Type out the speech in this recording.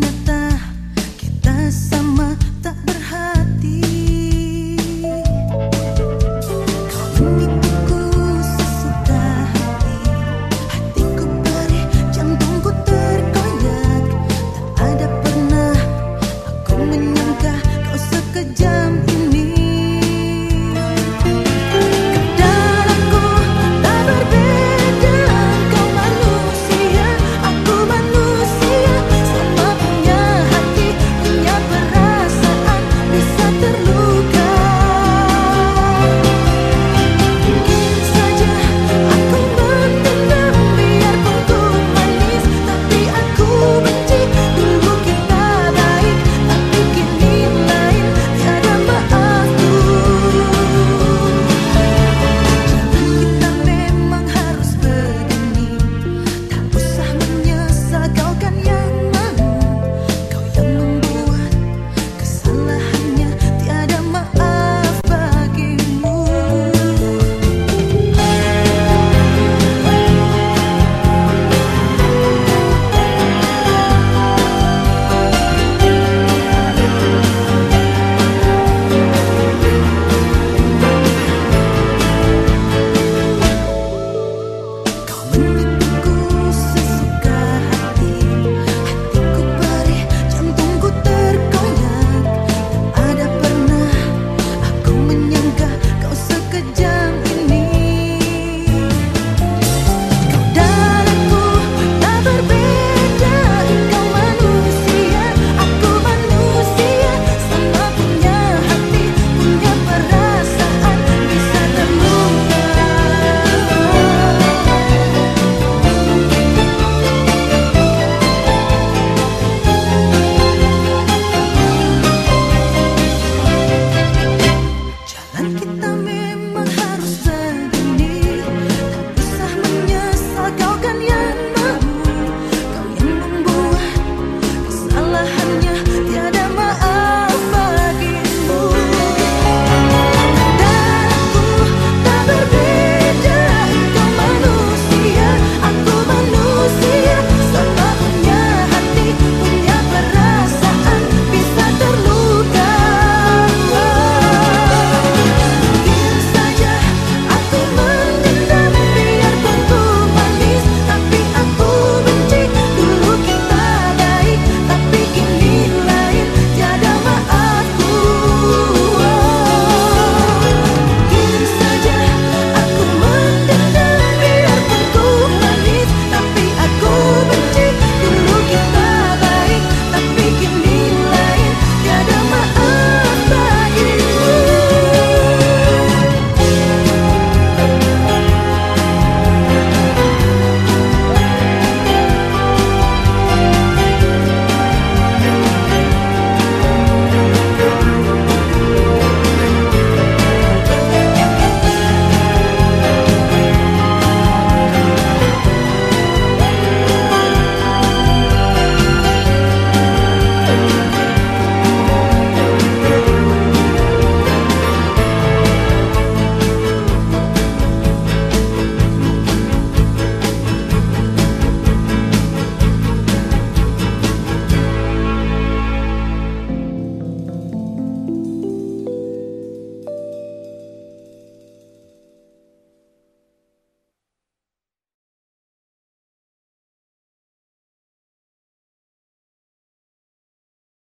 the